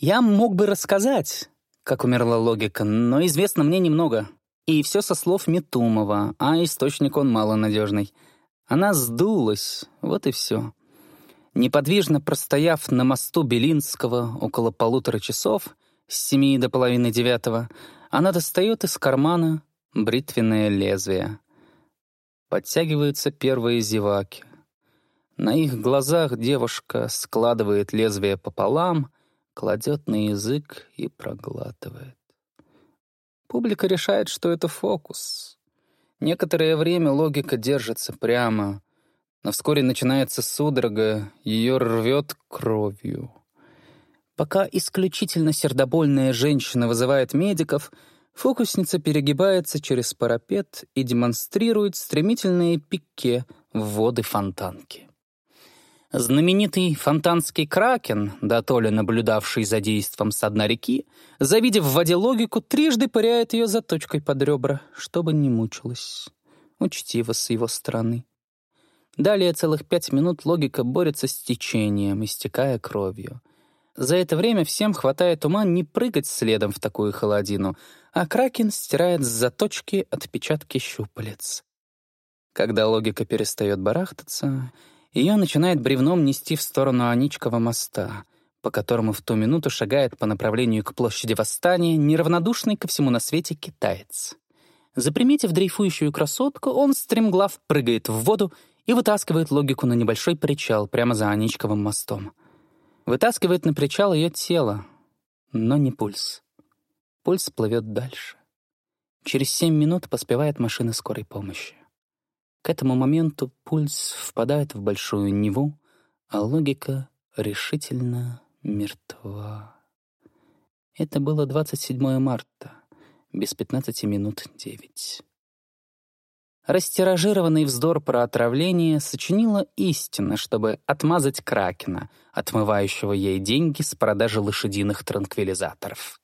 Я мог бы рассказать, как умерла логика, но известно мне немного. И все со слов Метумова, а источник он малонадежный. Она сдулась, вот и все. Неподвижно простояв на мосту Белинского около полутора часов, с семи до половины девятого, она достает из кармана бритвенное лезвие. Подтягиваются первые зеваки. На их глазах девушка складывает лезвие пополам, кладет на язык и проглатывает. Публика решает, что это фокус. Некоторое время логика держится прямо, но вскоре начинается судорога, ее рвет кровью. Пока исключительно сердобольная женщина вызывает медиков, фокусница перегибается через парапет и демонстрирует стремительные пике в воды фонтанки. Знаменитый фонтанский кракен, да то ли наблюдавший за действом с дна реки, завидев в воде логику, трижды пыряет ее заточкой под ребра, чтобы не мучилась. Учтиво с его стороны. Далее целых пять минут логика борется с течением, истекая кровью. За это время всем хватает ума не прыгать следом в такую холодину, а кракен стирает с заточки отпечатки щупалец. Когда логика перестает барахтаться, ее начинает бревном нести в сторону Аничкова моста, по которому в ту минуту шагает по направлению к площади Восстания неравнодушный ко всему на свете китаец. Заприметив дрейфующую красотку, он стремглав прыгает в воду и вытаскивает логику на небольшой причал прямо за Аничковым мостом. Вытаскивает на причал ее тело, но не пульс. Пульс плывет дальше. Через семь минут поспевает машина скорой помощи. К этому моменту пульс впадает в большую Неву, а логика решительно мертва. Это было 27 марта, без 15 минут 9. Растиражированный вздор про отравление сочинила истина, чтобы отмазать Кракена, отмывающего ей деньги с продажи лошадиных транквилизаторов.